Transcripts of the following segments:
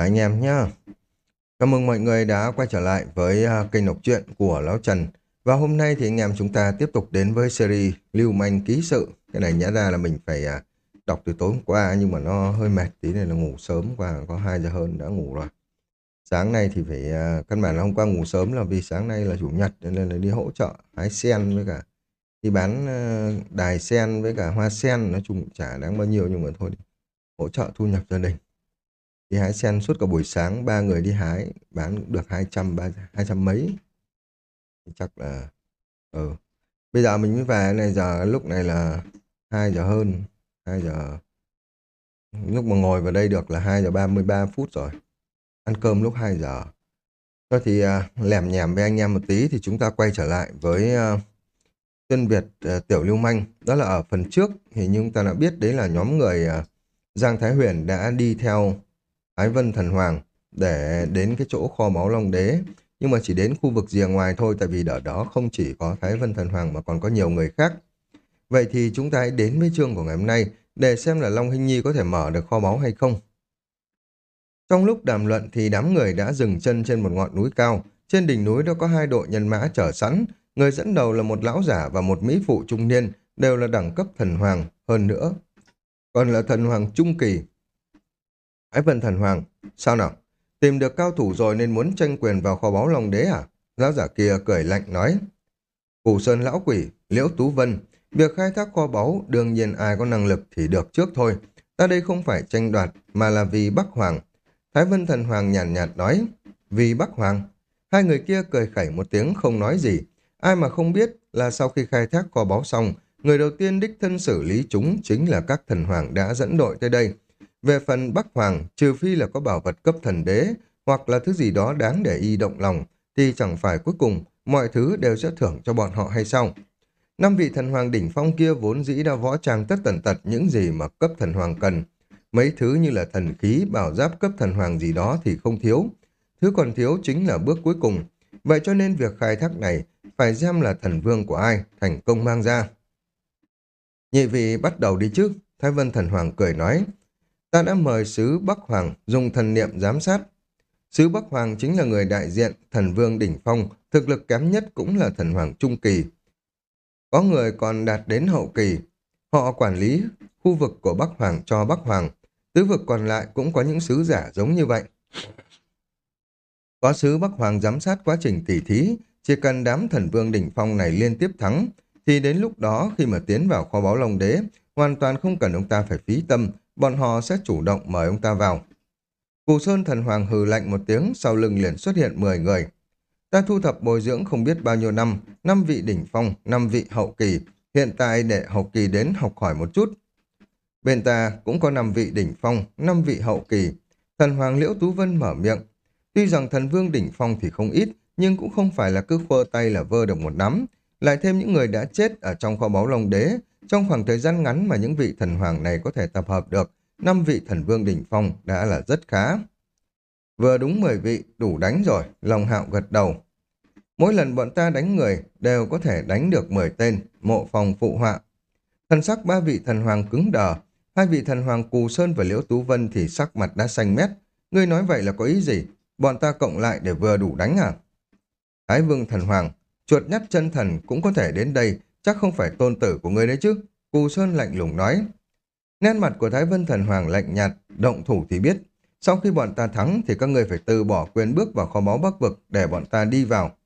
anh em nhé cảm mừng mọi người đã quay trở lại với à, kênh đọc truyện của Lão Trần. Và hôm nay thì anh em chúng ta tiếp tục đến với series Lưu Manh Ký Sự. Cái này nhã ra là mình phải à, đọc từ tối hôm qua nhưng mà nó hơi mệt tí này là ngủ sớm và có 2 giờ hơn đã ngủ rồi. Sáng nay thì phải, à, căn bản là hôm qua ngủ sớm là vì sáng nay là chủ nhật nên là đi hỗ trợ hái sen với cả đi bán đài sen với cả hoa sen. Nói chung chả đáng bao nhiêu nhưng mà thôi hỗ trợ thu nhập gia đình đi hái sen suốt cả buổi sáng ba người đi hái bán được hai trăm ba hai trăm mấy chắc là ừ. bây giờ mình mới về này giờ lúc này là hai giờ hơn hai giờ lúc mà ngồi vào đây được là hai giờ ba mươi ba phút rồi ăn cơm lúc hai giờ Thôi thì à, uh, lèm nhèm với anh em một tí thì chúng ta quay trở lại với à, uh, Tuyên Việt à, Tiểu Lưu Manh. Đó là ở phần trước thì chúng ta đã biết đấy là nhóm người Giang Thái Huyền đã đi theo Ái Vân Thần Hoàng để đến cái chỗ kho máu Long Đế. Nhưng mà chỉ đến khu vực rìa ngoài thôi tại vì ở đó không chỉ có Thái Vân Thần Hoàng mà còn có nhiều người khác. Vậy thì chúng ta hãy đến với chương của ngày hôm nay để xem là Long Hinh Nhi có thể mở được kho máu hay không. Trong lúc đàm luận thì đám người đã dừng chân trên một ngọn núi cao. Trên đỉnh núi đó có hai đội nhân mã chở sẵn. Người dẫn đầu là một lão giả và một mỹ phụ trung niên, đều là đẳng cấp thần hoàng. Hơn nữa, còn là thần hoàng trung kỳ. Ái vân thần hoàng, sao nào? Tìm được cao thủ rồi nên muốn tranh quyền vào kho báu lòng đế à? Giáo giả kia cười lạnh nói. Củ sơn lão quỷ, liễu tú vân, việc khai thác kho báu đương nhiên ai có năng lực thì được trước thôi. Ta đây không phải tranh đoạt mà là vì Bắc Hoàng. Thái Vân Thần Hoàng nhàn nhạt, nhạt nói, vì Bắc Hoàng. Hai người kia cười khẩy một tiếng không nói gì. Ai mà không biết là sau khi khai thác kho báu xong, Người đầu tiên đích thân xử lý chúng chính là các thần hoàng đã dẫn đội tới đây. Về phần Bắc Hoàng, trừ phi là có bảo vật cấp thần đế, hoặc là thứ gì đó đáng để y động lòng, thì chẳng phải cuối cùng mọi thứ đều sẽ thưởng cho bọn họ hay sao? Năm vị thần hoàng đỉnh phong kia vốn dĩ đã võ trang tất tần tật những gì mà cấp thần hoàng cần. Mấy thứ như là thần khí, bảo giáp cấp thần hoàng gì đó thì không thiếu. Thứ còn thiếu chính là bước cuối cùng. Vậy cho nên việc khai thác này phải xem là thần vương của ai thành công mang ra. Nhị vị bắt đầu đi trước, Thái Vân Thần Hoàng cười nói. Ta đã mời sứ Bắc Hoàng dùng thần niệm giám sát. Sứ Bắc Hoàng chính là người đại diện thần vương đỉnh phong, thực lực kém nhất cũng là thần hoàng trung kỳ. Có người còn đạt đến hậu kỳ, họ quản lý khu vực của Bắc Hoàng cho Bắc Hoàng, tứ vực còn lại cũng có những sứ giả giống như vậy. Có sứ Bắc Hoàng giám sát quá trình tỉ thí, chỉ cần đám thần vương đỉnh phong này liên tiếp thắng, thì đến lúc đó khi mà tiến vào kho báu Long Đế, hoàn toàn không cần ông ta phải phí tâm, bọn họ sẽ chủ động mời ông ta vào. Cù Sơn Thần Hoàng hừ lạnh một tiếng, sau lưng liền xuất hiện 10 người. Ta thu thập bồi dưỡng không biết bao nhiêu năm, năm vị đỉnh phong, năm vị hậu kỳ, hiện tại để hậu kỳ đến học hỏi một chút. Bên ta cũng có năm vị đỉnh phong, năm vị hậu kỳ. Thần Hoàng Liễu Tú Vân mở miệng. Tuy rằng thần vương đỉnh phong thì không ít, nhưng cũng không phải là cứ khơ tay là vơ được một nắm, lại thêm những người đã chết ở trong kho báu Long Đế, trong khoảng thời gian ngắn mà những vị thần hoàng này có thể tập hợp được, năm vị thần vương đỉnh phong đã là rất khá. Vừa đúng 10 vị, đủ đánh rồi, lòng Hạo gật đầu. Mỗi lần bọn ta đánh người đều có thể đánh được 10 tên, mộ phòng phụ họa. Thần sắc ba vị thần hoàng cứng đờ, hai vị thần hoàng Cù Sơn và Liễu Tú Vân thì sắc mặt đã xanh mét. Ngươi nói vậy là có ý gì? Bọn ta cộng lại để vừa đủ đánh à? Thái vương thần hoàng, Chuột nhắt chân thần cũng có thể đến đây, chắc không phải tôn tử của ngươi đấy chứ. Cù Sơn lạnh lùng nói. Nét mặt của Thái Vân Thần Hoàng lạnh nhạt, động thủ thì biết. Sau khi bọn ta thắng thì các ngươi phải từ bỏ quyền bước vào kho báu bắc vực để bọn ta đi vào.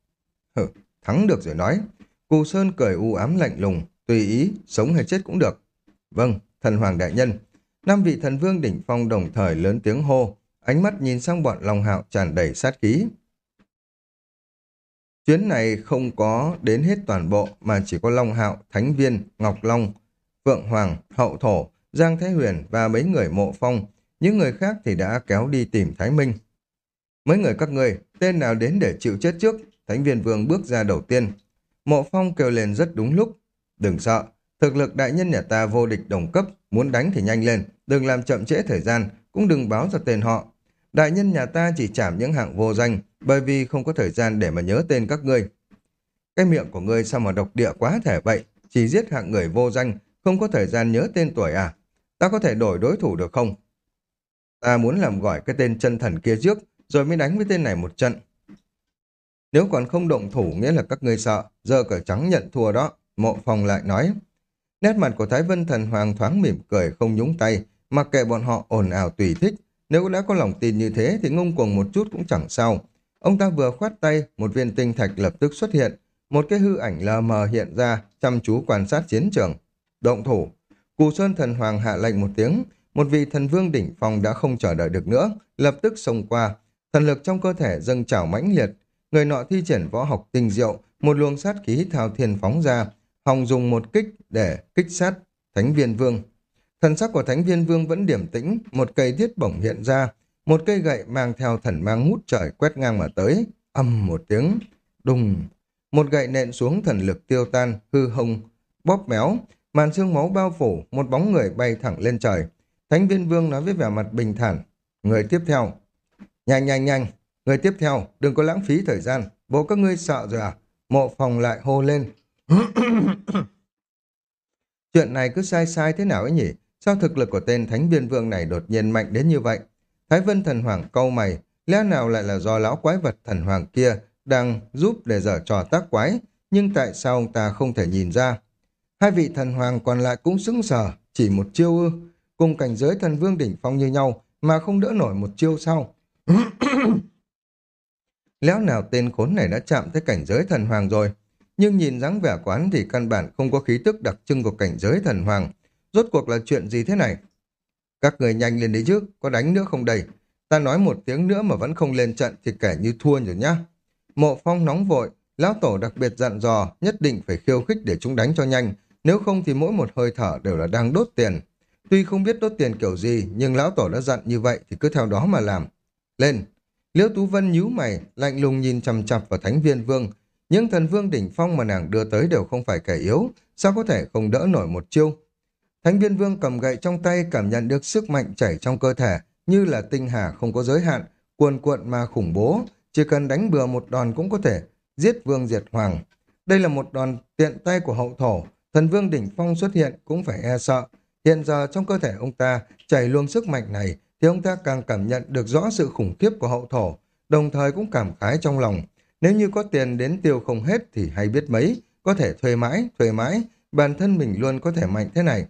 Hừ, thắng được rồi nói. Cù Sơn cười u ám lạnh lùng, tùy ý, sống hay chết cũng được. Vâng, thần hoàng đại nhân. Năm vị thần vương đỉnh phong đồng thời lớn tiếng hô, ánh mắt nhìn sang bọn Long Hạo tràn đầy sát khí. Chuyến này không có đến hết toàn bộ mà chỉ có Long Hạo, Thánh Viên, Ngọc Long, Phượng Hoàng, Hậu Thổ, Giang Thái Huyền và mấy người mộ phong. Những người khác thì đã kéo đi tìm Thái Minh. Mấy người các người, tên nào đến để chịu chết trước? Thánh Viên Vương bước ra đầu tiên. Mộ phong kêu lên rất đúng lúc. Đừng sợ, thực lực đại nhân nhà ta vô địch đồng cấp, muốn đánh thì nhanh lên, đừng làm chậm trễ thời gian, cũng đừng báo ra tên họ. Đại nhân nhà ta chỉ chảm những hạng vô danh, bởi vì không có thời gian để mà nhớ tên các ngươi. Cái miệng của ngươi sao mà độc địa quá thể vậy, chỉ giết hạng người vô danh, không có thời gian nhớ tên tuổi à? Ta có thể đổi đối thủ được không? Ta muốn làm gọi cái tên chân thần kia trước, rồi mới đánh với tên này một trận. Nếu còn không động thủ nghĩa là các ngươi sợ, giờ cờ trắng nhận thua đó. Mộ phòng lại nói. Nét mặt của Thái Vân Thần Hoàng thoáng mỉm cười không nhúng tay, mặc kệ bọn họ ồn ào tùy thích. Nếu đã có lòng tin như thế thì ngông cuồng một chút cũng chẳng sao. Ông ta vừa khoát tay, một viên tinh thạch lập tức xuất hiện, một cái hư ảnh lờ mờ hiện ra, chăm chú quan sát chiến trường. Động thủ, Cù Sơn Thần Hoàng hạ lệnh một tiếng, một vị thần vương đỉnh phong đã không chờ đợi được nữa, lập tức xông qua. Thần lực trong cơ thể dâng trào mãnh liệt, người nọ thi triển võ học tinh diệu, một luồng sát khí thao thiên phóng ra, hòng dùng một kích để kích sát Thánh Viên Vương. Thần sắc của Thánh Viên Vương vẫn điểm tĩnh, một cây thiết bổng hiện ra, một cây gậy mang theo thần mang ngút trời quét ngang mà tới, âm một tiếng, đùng. Một gậy nện xuống thần lực tiêu tan, hư hông, bóp méo, màn xương máu bao phủ, một bóng người bay thẳng lên trời. Thánh viên vương nói với vẻ mặt bình thản, người tiếp theo. Nhanh nhanh nhanh, người tiếp theo, đừng có lãng phí thời gian, bố các ngươi sợ rồi à? Mộ phòng lại hô lên. Chuyện này cứ sai sai thế nào ấy nhỉ? Sao thực lực của tên thánh viên vương này đột nhiên mạnh đến như vậy? Thái Vân thần hoàng câu mày, lẽ nào lại là do lão quái vật thần hoàng kia đang giúp để dở trò tác quái, nhưng tại sao ông ta không thể nhìn ra? Hai vị thần hoàng còn lại cũng sững sờ, chỉ một chiêu ư, cùng cảnh giới thần vương đỉnh phong như nhau mà không đỡ nổi một chiêu sau. Léo nào tên khốn này đã chạm tới cảnh giới thần hoàng rồi, nhưng nhìn dáng vẻ quán thì căn bản không có khí tức đặc trưng của cảnh giới thần hoàng. Rốt cuộc là chuyện gì thế này? Các người nhanh lên đấy chứ, có đánh nữa không đầy? Ta nói một tiếng nữa mà vẫn không lên trận thì kẻ như thua rồi nhá. Mộ phong nóng vội, lão tổ đặc biệt dặn dò nhất định phải khiêu khích để chúng đánh cho nhanh, nếu không thì mỗi một hơi thở đều là đang đốt tiền. Tuy không biết đốt tiền kiểu gì, nhưng lão tổ đã dặn như vậy thì cứ theo đó mà làm. Lên! Liễu Tú Vân nhíu mày, lạnh lùng nhìn chằm chằm vào Thánh Viên Vương. Những thần vương đỉnh phong mà nàng đưa tới đều không phải kẻ yếu, sao có thể không đỡ nổi một chiêu. Thánh Viên Vương cầm gậy trong tay cảm nhận được sức mạnh chảy trong cơ thể, như là tinh hà không có giới hạn, cuồn cuộn mà khủng bố, chỉ cần đánh bừa một đòn cũng có thể giết vương diệt hoàng. Đây là một đòn tiện tay của hậu thổ, thần vương đỉnh phong xuất hiện cũng phải e sợ. Hiện giờ trong cơ thể ông ta chảy luồng sức mạnh này thì ông ta càng cảm nhận được rõ sự khủng khiếp của hậu thổ, đồng thời cũng cảm khái trong lòng. Nếu như có tiền đến tiêu không hết thì hay biết mấy, có thể thuê mãi, thuê mãi, bản thân mình luôn có thể mạnh thế này.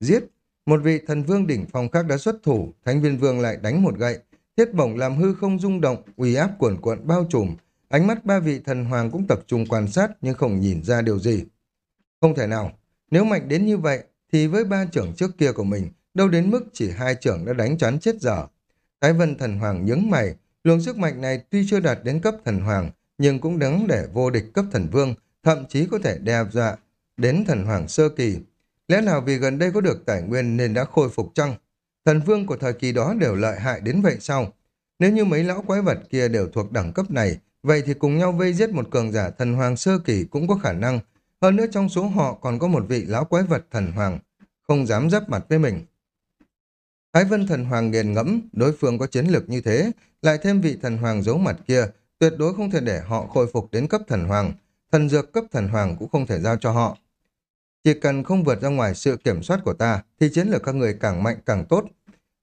Giết! Một vị thần vương đỉnh phong khác đã xuất thủ, thánh viên vương lại đánh một gậy. Thiết bổng làm hư không rung động, uy áp cuồn cuộn bao trùm. Ánh mắt ba vị thần hoàng cũng tập trung quan sát nhưng không nhìn ra điều gì. Không thể nào, nếu mạnh đến như vậy thì với ba trưởng trước kia của mình, đâu đến mức chỉ hai trưởng đã đánh choán chết dở. Thái vân thần hoàng nhướng mày, luồng sức mạnh này tuy chưa đạt đến cấp thần hoàng, nhưng cũng đáng để vô địch cấp thần vương, thậm chí có thể đe dọa đến thần hoàng sơ kỳ. Lẽ nào vì gần đây có được tài nguyên nên đã khôi phục chăng? Thần vương của thời kỳ đó đều lợi hại đến vậy sao? Nếu như mấy lão quái vật kia đều thuộc đẳng cấp này, vậy thì cùng nhau vây giết một cường giả thần hoàng sơ kỳ cũng có khả năng. Hơn nữa trong số họ còn có một vị lão quái vật thần hoàng, không dám giáp mặt với mình. Thái vân thần hoàng nghiền ngẫm, đối phương có chiến lược như thế, lại thêm vị thần hoàng giấu mặt kia, tuyệt đối không thể để họ khôi phục đến cấp thần hoàng. Thần dược cấp thần hoàng cũng không thể giao cho họ. Chỉ cần không vượt ra ngoài sự kiểm soát của ta, thì chiến lược các người càng mạnh càng tốt.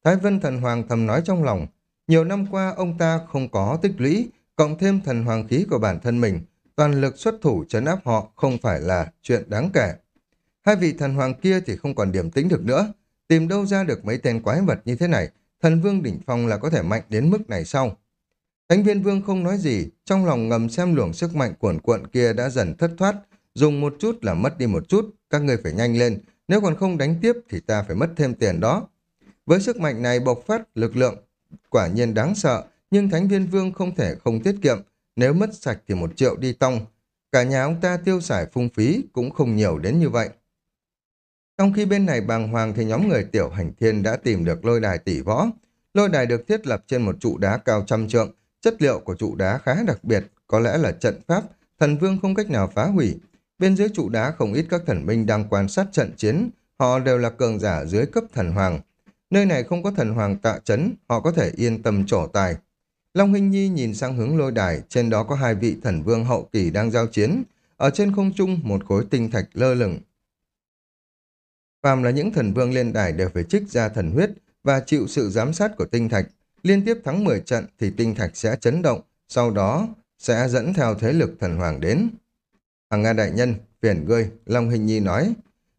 Thái Vân Thần Hoàng thầm nói trong lòng, nhiều năm qua ông ta không có tích lũy, cộng thêm thần hoàng khí của bản thân mình, toàn lực xuất thủ chấn áp họ không phải là chuyện đáng kể. Hai vị thần hoàng kia thì không còn điểm tính được nữa, tìm đâu ra được mấy tên quái vật như thế này, thần vương đỉnh phong là có thể mạnh đến mức này sau. Thánh viên vương không nói gì, trong lòng ngầm xem luồng sức mạnh cuộn cuộn kia đã dần thất thoát, dùng một chút là mất đi một chút, các người phải nhanh lên, nếu còn không đánh tiếp thì ta phải mất thêm tiền đó. Với sức mạnh này bộc phát lực lượng, quả nhiên đáng sợ, nhưng Thánh Viên Vương không thể không tiết kiệm, nếu mất sạch thì một triệu đi tông. Cả nhà ông ta tiêu xài phung phí cũng không nhiều đến như vậy. Trong khi bên này bàng hoàng thì nhóm người tiểu hành thiên đã tìm được lôi đài tỷ võ. Lôi đài được thiết lập trên một trụ đá cao trăm trượng, chất liệu của trụ đá khá đặc biệt, có lẽ là trận pháp, thần vương không cách nào phá hủy. Bên dưới trụ đá không ít các thần minh đang quan sát trận chiến, họ đều là cường giả dưới cấp thần hoàng. Nơi này không có thần hoàng tạ chấn, họ có thể yên tâm trổ tài. Long Hinh Nhi nhìn sang hướng lôi đài, trên đó có hai vị thần vương hậu kỳ đang giao chiến. Ở trên không trung, một khối tinh thạch lơ lửng. Phàm là những thần vương lên đài đều phải trích ra thần huyết, và chịu sự giám sát của tinh thạch. Liên tiếp thắng 10 trận thì tinh thạch sẽ chấn động, sau đó sẽ dẫn theo thế lực thần hoàng đến. Hằng Nga đại nhân, phiền ngươi, Long Hình Nhi nói.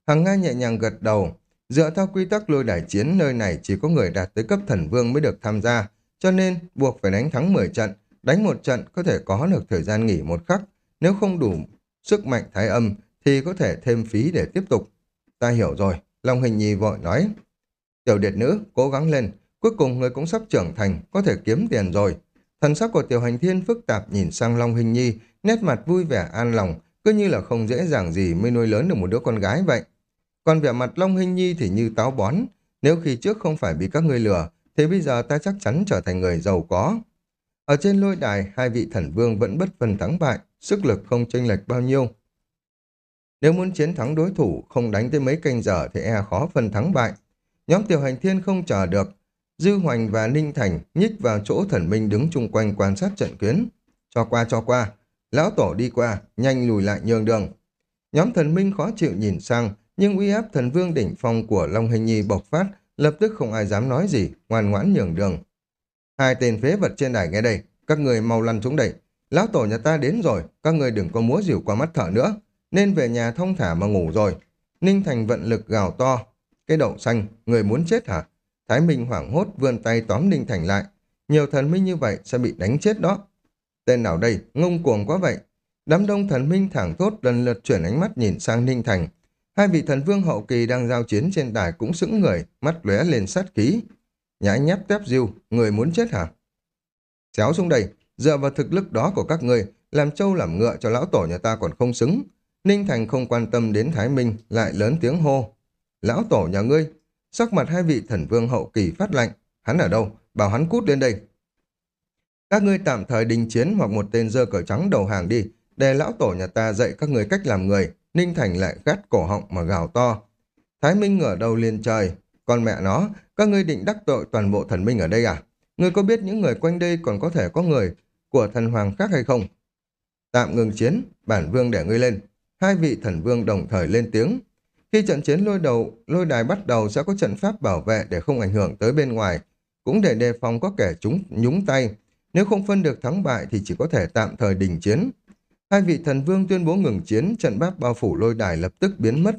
Hằng Nga nhẹ nhàng gật đầu. Dựa theo quy tắc lôi đài chiến nơi này chỉ có người đạt tới cấp thần vương mới được tham gia, cho nên buộc phải đánh thắng 10 trận. Đánh một trận có thể có được thời gian nghỉ một khắc. Nếu không đủ sức mạnh thái âm thì có thể thêm phí để tiếp tục. Ta hiểu rồi, Long Hình Nhi vội nói. Tiểu điệt nữ, cố gắng lên, cuối cùng người cũng sắp trưởng thành, có thể kiếm tiền rồi. Thần sắc của tiểu hành thiên phức tạp nhìn sang Long Hình Nhi, nét mặt vui vẻ an lòng, cứ như là không dễ dàng gì mới nuôi lớn được một đứa con gái vậy. Còn vẻ mặt Long Hinh Nhi thì như táo bón, nếu khi trước không phải bị các ngươi lừa, thì bây giờ ta chắc chắn trở thành người giàu có. Ở trên lôi đài, hai vị thần vương vẫn bất phân thắng bại, sức lực không chênh lệch bao nhiêu. Nếu muốn chiến thắng đối thủ, không đánh tới mấy canh giờ thì e khó phân thắng bại. Nhóm tiểu hành thiên không chờ được. Dư Hoành và Ninh Thành nhích vào chỗ thần minh đứng chung quanh quan sát trận quyến. Cho qua cho qua. Lão Tổ đi qua, nhanh lùi lại nhường đường. Nhóm thần minh khó chịu nhìn sang, nhưng uy áp thần vương đỉnh phong của Long Hình Nhi bộc phát, lập tức không ai dám nói gì, ngoan ngoãn nhường đường. Hai tên phế vật trên đài nghe đây, các người mau lăn xuống đây. Lão Tổ nhà ta đến rồi, các người đừng có múa rỉu qua mắt thở nữa nên về nhà thông thả mà ngủ rồi. Ninh Thành vận lực gào to. Cái đậu xanh, người muốn chết hả? Thái Minh hoảng hốt vươn tay tóm Ninh Thành lại. Nhiều thần minh như vậy sẽ bị đánh chết đó. Tên nào đây, ngông cuồng quá vậy. Đám đông thần minh thẳng thốt lần lượt chuyển ánh mắt nhìn sang Ninh Thành. Hai vị thần vương hậu kỳ đang giao chiến trên đài cũng sững người, mắt lóe lên sát khí. Nhãi nhép tép diêu, người muốn chết hả? Xéo xuống đây, dựa vào thực lực đó của các người, làm trâu làm ngựa cho lão tổ nhà ta còn không xứng. Ninh Thành không quan tâm đến Thái Minh, lại lớn tiếng hô. Lão tổ nhà ngươi, sắc mặt hai vị thần vương hậu kỳ phát lạnh. Hắn ở đâu? Bảo hắn cút lên đây. Các ngươi tạm thời đình chiến hoặc một tên dơ cờ trắng đầu hàng đi, để lão tổ nhà ta dạy các người cách làm người. Ninh Thành lại gắt cổ họng mà gào to. Thái Minh ngửa đầu liền trời. Con mẹ nó, các ngươi định đắc tội toàn bộ thần minh ở đây à? Ngươi có biết những người quanh đây còn có thể có người của thần hoàng khác hay không? Tạm ngừng chiến, bản vương để ngươi lên hai vị thần vương đồng thời lên tiếng. Khi trận chiến lôi đầu, lôi đài bắt đầu sẽ có trận pháp bảo vệ để không ảnh hưởng tới bên ngoài, cũng để đề phòng có kẻ chúng nhúng tay. Nếu không phân được thắng bại thì chỉ có thể tạm thời đình chiến. Hai vị thần vương tuyên bố ngừng chiến, trận báp bao phủ lôi đài lập tức biến mất.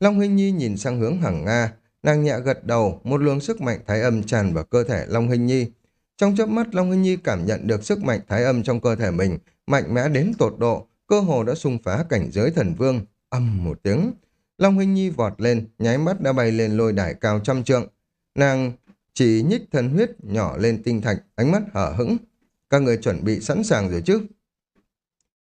Long Hinh Nhi nhìn sang hướng Hằng Nga, nàng nhẹ gật đầu, một luồng sức mạnh thái âm tràn vào cơ thể Long Hinh Nhi. Trong chớp mắt Long Hinh Nhi cảm nhận được sức mạnh thái âm trong cơ thể mình, mạnh mẽ đến tột độ, cơ hồ đã xung phá cảnh giới thần vương. Âm một tiếng, Long Hinh Nhi vọt lên, nháy mắt đã bay lên lôi đài cao trăm trượng. Nàng chỉ nhích thần huyết nhỏ lên tinh thạch, ánh mắt hở hững. Các người chuẩn bị sẵn sàng rồi chứ?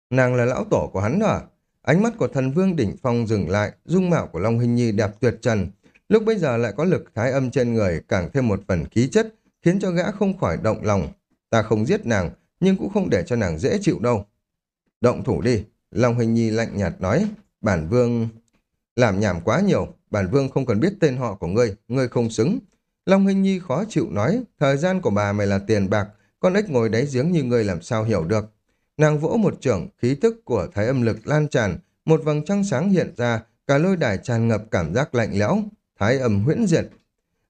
Nàng là lão tổ của hắn à? Ánh mắt của thần vương đỉnh phong dừng lại, dung mạo của Long hình Nhi đẹp tuyệt trần. Lúc bây giờ lại có lực thái âm trên người, càng thêm một phần khí chất, khiến cho gã không khỏi động lòng. Ta không giết nàng, nhưng cũng không để cho nàng dễ chịu đâu. Động thủ đi, Long Hình Nhi lạnh nhạt nói, bản vương... Làm nhảm quá nhiều, bản vương không cần biết tên họ của ngươi, ngươi không xứng. Long Hình Nhi khó chịu nói, thời gian của bà mày là tiền bạc, con ếch ngồi đáy giếng như ngươi làm sao hiểu được. Nàng vỗ một trưởng, khí tức của thái âm lực lan tràn, một vầng trăng sáng hiện ra, cả lôi đài tràn ngập cảm giác lạnh lẽo, thái âm huyễn diệt.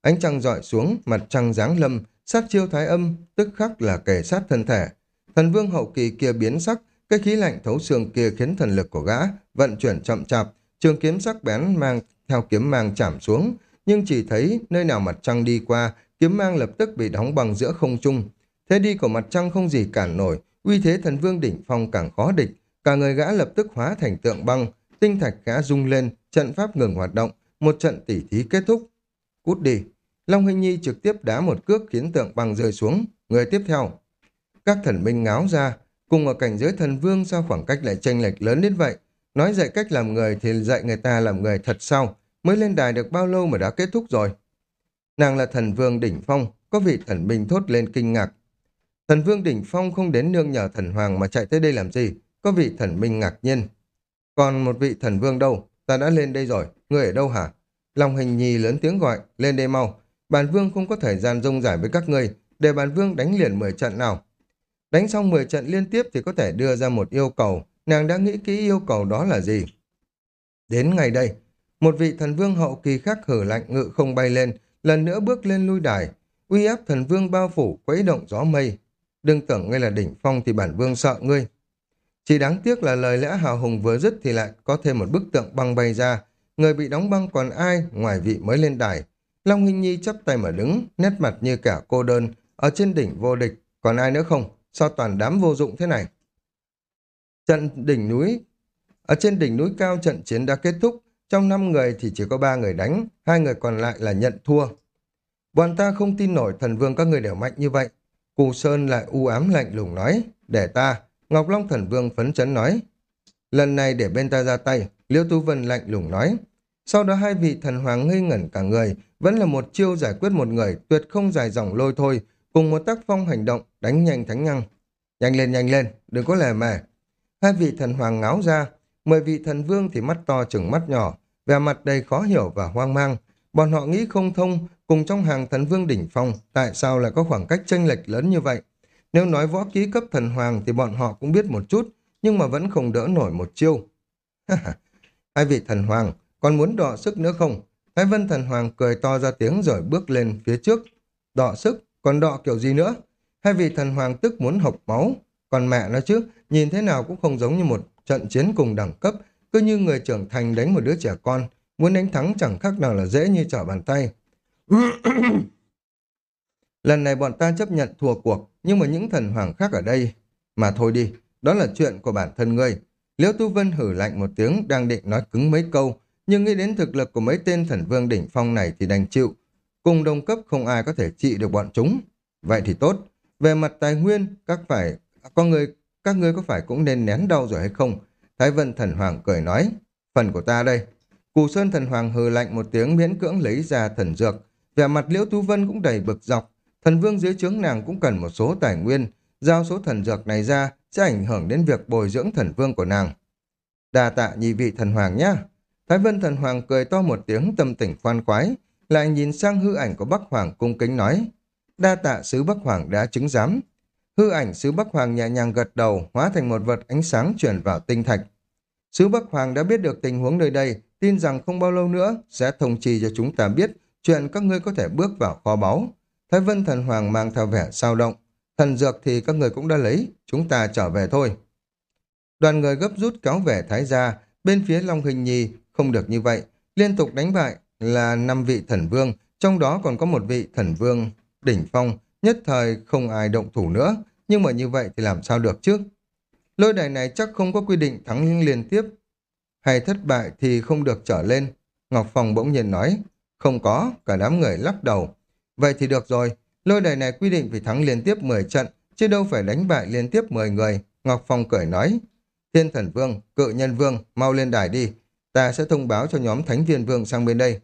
Ánh trăng dọi xuống, mặt trăng giáng lâm, sát chiêu thái âm, tức khắc là kề sát thân thể. Thần vương hậu kỳ kia biến sắc, cái khí lạnh thấu xương kia khiến thần lực của gã vận chuyển chậm chạp, trường kiếm sắc bén mang theo kiếm mang chạm xuống, nhưng chỉ thấy nơi nào mặt trăng đi qua, kiếm mang lập tức bị đóng bằng giữa không trung. Thế đi của mặt trăng không gì cản nổi, uy thế thần vương đỉnh phong càng khó địch, cả người gã lập tức hóa thành tượng băng, tinh thạch gã rung lên, trận pháp ngừng hoạt động, một trận tỉ thí kết thúc. Cút đi. Long Hình Nhi trực tiếp đá một cước khiến tượng băng rơi xuống. Người tiếp theo. Các thần minh ngáo ra, Cùng ở cảnh giới thần vương sao khoảng cách lại chênh lệch lớn đến vậy? Nói dạy cách làm người thì dạy người ta làm người thật sao? Mới lên đài được bao lâu mà đã kết thúc rồi? Nàng là thần vương đỉnh phong, có vị thần minh thốt lên kinh ngạc. Thần vương đỉnh phong không đến nương nhờ thần hoàng mà chạy tới đây làm gì? Có vị thần minh ngạc nhiên. Còn một vị thần vương đâu? Ta đã lên đây rồi, người ở đâu hả? Long hình nhì lớn tiếng gọi, lên đây mau. Bản vương không có thời gian rông giải với các ngươi, để bản vương đánh liền 10 trận nào. Đánh xong 10 trận liên tiếp thì có thể đưa ra một yêu cầu. Nàng đã nghĩ kỹ yêu cầu đó là gì? Đến ngày đây, một vị thần vương hậu kỳ khác hử lạnh ngự không bay lên, lần nữa bước lên lui đài. Uy áp thần vương bao phủ, quấy động gió mây. Đừng tưởng ngươi là đỉnh phong thì bản vương sợ ngươi. Chỉ đáng tiếc là lời lẽ hào hùng vừa dứt thì lại có thêm một bức tượng băng bay ra. Người bị đóng băng còn ai ngoài vị mới lên đài. Long Hinh Nhi chắp tay mà đứng, nét mặt như cả cô đơn, ở trên đỉnh vô địch. Còn ai nữa không? Sao toàn đám vô dụng thế này? Trận đỉnh núi Ở trên đỉnh núi cao trận chiến đã kết thúc. Trong năm người thì chỉ có ba người đánh, hai người còn lại là nhận thua. Bọn ta không tin nổi thần vương các người đều mạnh như vậy. Cù Sơn lại u ám lạnh lùng nói, để ta, Ngọc Long thần vương phấn chấn nói. Lần này để bên ta ra tay, Liêu Tu Vân lạnh lùng nói. Sau đó hai vị thần hoàng ngây ngẩn cả người, vẫn là một chiêu giải quyết một người, tuyệt không dài dòng lôi thôi, cùng một tác phong hành động, đánh nhanh thắng nhăng. Nhanh lên nhanh lên, đừng có lề mề. Hai vị thần hoàng ngáo ra, mười vị thần vương thì mắt to chừng mắt nhỏ, vẻ mặt đầy khó hiểu và hoang mang. Bọn họ nghĩ không thông, cùng trong hàng thần vương đỉnh phong, tại sao lại có khoảng cách chênh lệch lớn như vậy? Nếu nói võ ký cấp thần hoàng thì bọn họ cũng biết một chút, nhưng mà vẫn không đỡ nổi một chiêu. Hai vị thần hoàng, còn muốn đọ sức nữa không? Thái vân thần hoàng cười to ra tiếng rồi bước lên phía trước. Đọ sức, còn đọ kiểu gì nữa? Hai vị thần hoàng tức muốn hộc máu. Còn mẹ nó chứ, nhìn thế nào cũng không giống như một trận chiến cùng đẳng cấp, cứ như người trưởng thành đánh một đứa trẻ con, muốn đánh thắng chẳng khác nào là dễ như trở bàn tay. Lần này bọn ta chấp nhận thua cuộc, nhưng mà những thần hoàng khác ở đây... Mà thôi đi, đó là chuyện của bản thân ngươi. Liễu Tu Vân hử lạnh một tiếng, đang định nói cứng mấy câu, nhưng nghĩ đến thực lực của mấy tên thần vương đỉnh phong này thì đành chịu. Cùng đồng cấp không ai có thể trị được bọn chúng. Vậy thì tốt. Về mặt tài nguyên, các phải con người các ngươi có phải cũng nên nén đau rồi hay không? Thái Vân Thần Hoàng cười nói, phần của ta đây. Cù Sơn Thần Hoàng hừ lạnh một tiếng miễn cưỡng lấy ra thần dược. Vẻ mặt Liễu Tú Vân cũng đầy bực dọc. Thần vương dưới trướng nàng cũng cần một số tài nguyên. Giao số thần dược này ra sẽ ảnh hưởng đến việc bồi dưỡng thần vương của nàng. Đà tạ nhị vị thần hoàng nhá. Thái Vân Thần Hoàng cười to một tiếng tâm tình khoan khoái, lại nhìn sang hư ảnh của Bắc Hoàng cung kính nói. Đa tạ sứ Bắc Hoàng đã chứng giám. Hư ảnh sứ Bắc Hoàng nhẹ nhàng gật đầu, hóa thành một vật ánh sáng chuyển vào tinh thạch. Sứ Bắc Hoàng đã biết được tình huống nơi đây, tin rằng không bao lâu nữa sẽ thông trì cho chúng ta biết chuyện các ngươi có thể bước vào kho báu. Thái Vân Thần Hoàng mang theo vẻ sao động. Thần dược thì các người cũng đã lấy, chúng ta trở về thôi. Đoàn người gấp rút kéo về Thái gia, bên phía Long Hình Nhi không được như vậy. Liên tục đánh bại là năm vị thần vương, trong đó còn có một vị thần vương đỉnh phong, nhất thời không ai động thủ nữa. Nhưng mà như vậy thì làm sao được chứ? Lôi đài này chắc không có quy định thắng liên tiếp. Hay thất bại thì không được trở lên. Ngọc Phong bỗng nhiên nói. Không có, cả đám người lắc đầu. Vậy thì được rồi, lôi đài này quy định phải thắng liên tiếp 10 trận, chứ đâu phải đánh bại liên tiếp 10 người. Ngọc Phong cười nói. Thiên thần vương, cự nhân vương, mau lên đài đi. Ta sẽ thông báo cho nhóm thánh viên vương sang bên đây.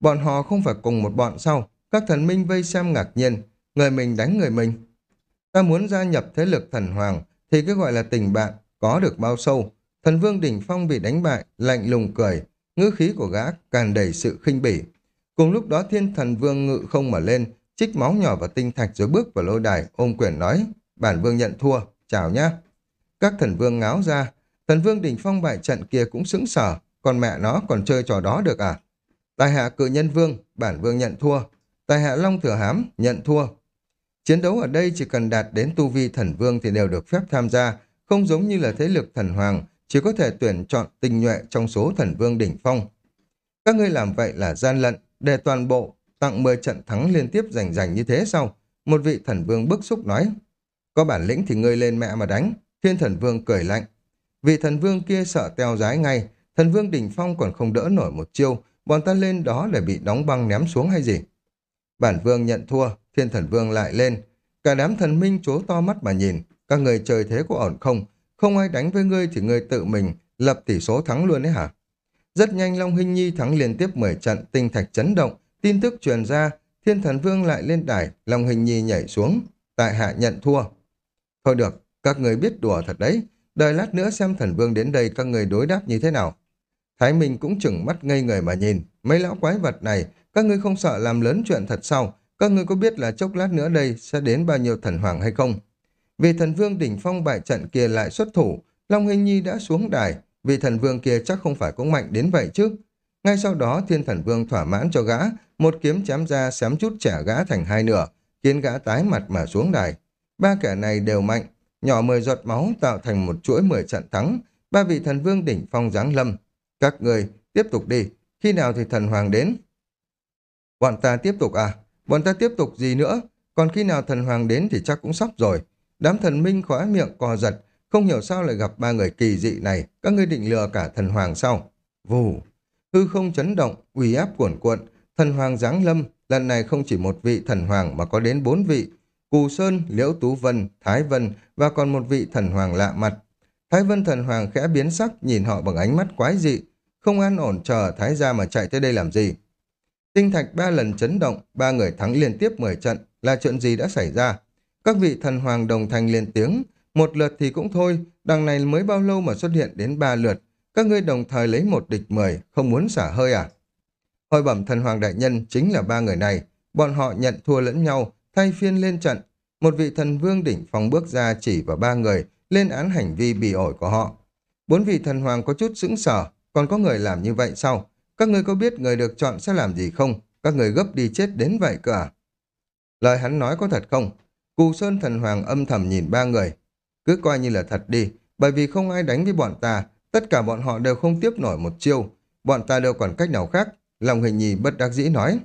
Bọn họ không phải cùng một bọn sau. Các thần minh vây xem ngạc nhiên. Người mình đánh người mình. Ta muốn gia nhập thế lực thần hoàng, thì cái gọi là tình bạn, có được bao sâu. Thần vương đỉnh phong bị đánh bại, lạnh lùng cười, ngữ khí của gã càng đầy sự khinh bỉ. Cùng lúc đó thiên thần vương ngự không mà lên, trích máu nhỏ vào tinh thạch rồi bước vào lôi đài, ôm quyền nói, bản vương nhận thua, chào nhá. Các thần vương ngáo ra, thần vương đỉnh phong bại trận kia cũng sững sờ, còn mẹ nó còn chơi trò đó được à? Tài hạ cự nhân vương, bản vương nhận thua. Tài hạ long thừa hám, nhận thua. Chiến đấu ở đây chỉ cần đạt đến tu vi thần vương thì đều được phép tham gia, không giống như là thế lực thần hoàng, chỉ có thể tuyển chọn tinh nhuệ trong số thần vương đỉnh phong. Các ngươi làm vậy là gian lận, để toàn bộ tặng 10 trận thắng liên tiếp giành giành như thế sao? Một vị thần vương bức xúc nói. Có bản lĩnh thì ngươi lên mẹ mà đánh. Thiên thần vương cười lạnh. Vị thần vương kia sợ teo rái ngay. Thần vương đỉnh phong còn không đỡ nổi một chiêu. Bọn ta lên đó để bị đóng băng ném xuống hay gì? Bản vương nhận thua. Thiên thần vương lại lên. Cả đám thần minh chố to mắt mà nhìn. Các người chơi thế có ổn không? Không ai đánh với ngươi thì ngươi tự mình lập tỷ số thắng luôn đấy hả? Rất nhanh Long Hinh Nhi thắng liên tiếp 10 trận, tinh thạch chấn động, tin tức truyền ra, Thiên Thần Vương lại lên đài, Long Hinh Nhi nhảy xuống, tại hạ nhận thua. Thôi được, các người biết đùa thật đấy, đợi lát nữa xem Thần Vương đến đây các người đối đáp như thế nào. Thái Minh cũng chừng mắt ngây người mà nhìn, mấy lão quái vật này, các ngươi không sợ làm lớn chuyện thật sao? Các ngươi có biết là chốc lát nữa đây sẽ đến bao nhiêu thần hoàng hay không? Vì thần vương đỉnh phong bại trận kia lại xuất thủ, Long hình Nhi đã xuống đài, vì thần vương kia chắc không phải cũng mạnh đến vậy chứ. Ngay sau đó thiên thần vương thỏa mãn cho gã, một kiếm chém ra xém chút trẻ gã thành hai nửa, khiến gã tái mặt mà xuống đài. Ba kẻ này đều mạnh, nhỏ mười giọt máu tạo thành một chuỗi mười trận thắng, ba vị thần vương đỉnh phong giáng lâm. Các người tiếp tục đi, khi nào thì thần hoàng đến? Bọn ta tiếp tục à? Bọn ta tiếp tục gì nữa? Còn khi nào thần hoàng đến thì chắc cũng sắp rồi. Đám thần minh khóa miệng co giật, không hiểu sao lại gặp ba người kỳ dị này, các ngươi định lừa cả thần hoàng sau. Vù, hư không chấn động, uy áp cuồn cuộn, thần hoàng giáng lâm, lần này không chỉ một vị thần hoàng mà có đến bốn vị, Cù Sơn, Liễu Tú Vân, Thái Vân và còn một vị thần hoàng lạ mặt. Thái Vân thần hoàng khẽ biến sắc nhìn họ bằng ánh mắt quái dị, không an ổn chờ Thái gia mà chạy tới đây làm gì. Tinh thạch ba lần chấn động, ba người thắng liên tiếp 10 trận, là chuyện gì đã xảy ra? Các vị thần hoàng đồng thanh lên tiếng, một lượt thì cũng thôi, đằng này mới bao lâu mà xuất hiện đến ba lượt, các ngươi đồng thời lấy một địch mười, không muốn xả hơi à? Hồi bẩm thần hoàng đại nhân chính là ba người này, bọn họ nhận thua lẫn nhau, thay phiên lên trận. Một vị thần vương đỉnh phong bước ra chỉ vào ba người, lên án hành vi bị ổi của họ. Bốn vị thần hoàng có chút sững sờ, còn có người làm như vậy sao? Các người có biết người được chọn sẽ làm gì không? Các người gấp đi chết đến vậy cơ à? Lời hắn nói có thật không? Cù Sơn thần hoàng âm thầm nhìn ba người. Cứ coi như là thật đi, bởi vì không ai đánh với bọn ta, tất cả bọn họ đều không tiếp nổi một chiêu. Bọn ta đều còn cách nào khác, lòng hình nhì bất đắc dĩ nói.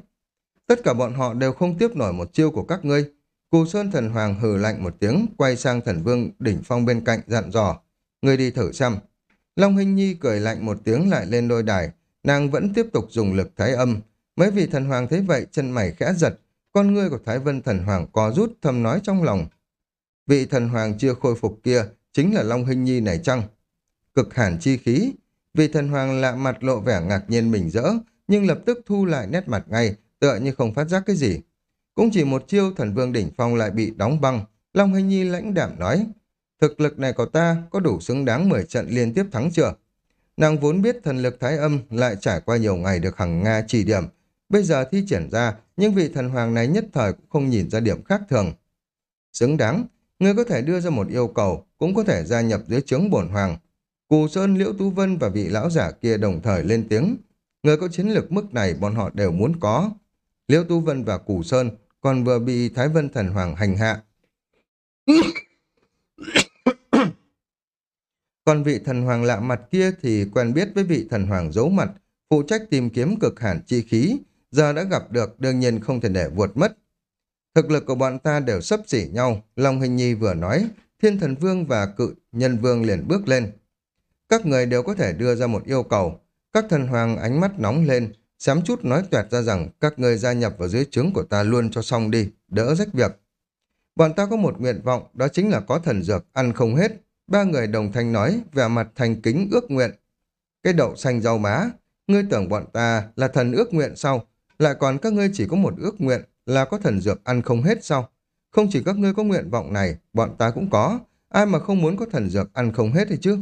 Tất cả bọn họ đều không tiếp nổi một chiêu của các ngươi. Cù Sơn thần hoàng hừ lạnh một tiếng, quay sang thần vương đỉnh phong bên cạnh dặn dò. Ngươi đi thử xem. Long Hình Nhi cười lạnh một tiếng lại lên đôi đài, nàng vẫn tiếp tục dùng lực thái âm. Mấy vị thần hoàng thấy vậy chân mày khẽ giật, con ngươi của Thái Vân thần hoàng co rút thầm nói trong lòng. Vị thần hoàng chưa khôi phục kia chính là Long Hình Nhi này chăng? Cực hàn chi khí, vị thần hoàng lạ mặt lộ vẻ ngạc nhiên mình rỡ, nhưng lập tức thu lại nét mặt ngay, tựa như không phát giác cái gì. Cũng chỉ một chiêu thần vương đỉnh phong lại bị đóng băng, Long Hình Nhi lãnh đạm nói, thực lực này của ta có đủ xứng đáng 10 trận liên tiếp thắng chưa? Nàng vốn biết thần lực thái âm lại trải qua nhiều ngày được hằng Nga chỉ điểm, bây giờ thi triển ra, nhưng vị thần hoàng này nhất thời cũng không nhìn ra điểm khác thường. Xứng đáng, ngươi có thể đưa ra một yêu cầu, cũng có thể gia nhập dưới trướng bổn hoàng. Cù Sơn, Liễu Tú Vân và vị lão giả kia đồng thời lên tiếng. Người có chiến lược mức này bọn họ đều muốn có. Liễu tú Vân và cù Sơn còn vừa bị Thái Vân Thần Hoàng hành hạ còn vị thần hoàng lạ mặt kia thì quen biết với vị thần hoàng giấu mặt, phụ trách tìm kiếm cực hàn chi khí, giờ đã gặp được đương nhiên không thể để vượt mất. Thực lực của bọn ta đều sấp xỉ nhau, Long Hình Nhi vừa nói, Thiên Thần Vương và Cự Nhân Vương liền bước lên. Các người đều có thể đưa ra một yêu cầu, các thần hoàng ánh mắt nóng lên, xém chút nói toẹt ra rằng các người gia nhập vào dưới trướng của ta luôn cho xong đi, đỡ rách việc. Bọn ta có một nguyện vọng, đó chính là có thần dược, ăn không hết. Ba người đồng thanh nói, vẻ mặt thành kính ước nguyện. Cái đậu xanh rau má, ngươi tưởng bọn ta là thần ước nguyện sao? Lại còn các ngươi chỉ có một ước nguyện là có thần dược ăn không hết sao? Không chỉ các ngươi có nguyện vọng này, bọn ta cũng có. Ai mà không muốn có thần dược ăn không hết thì chứ?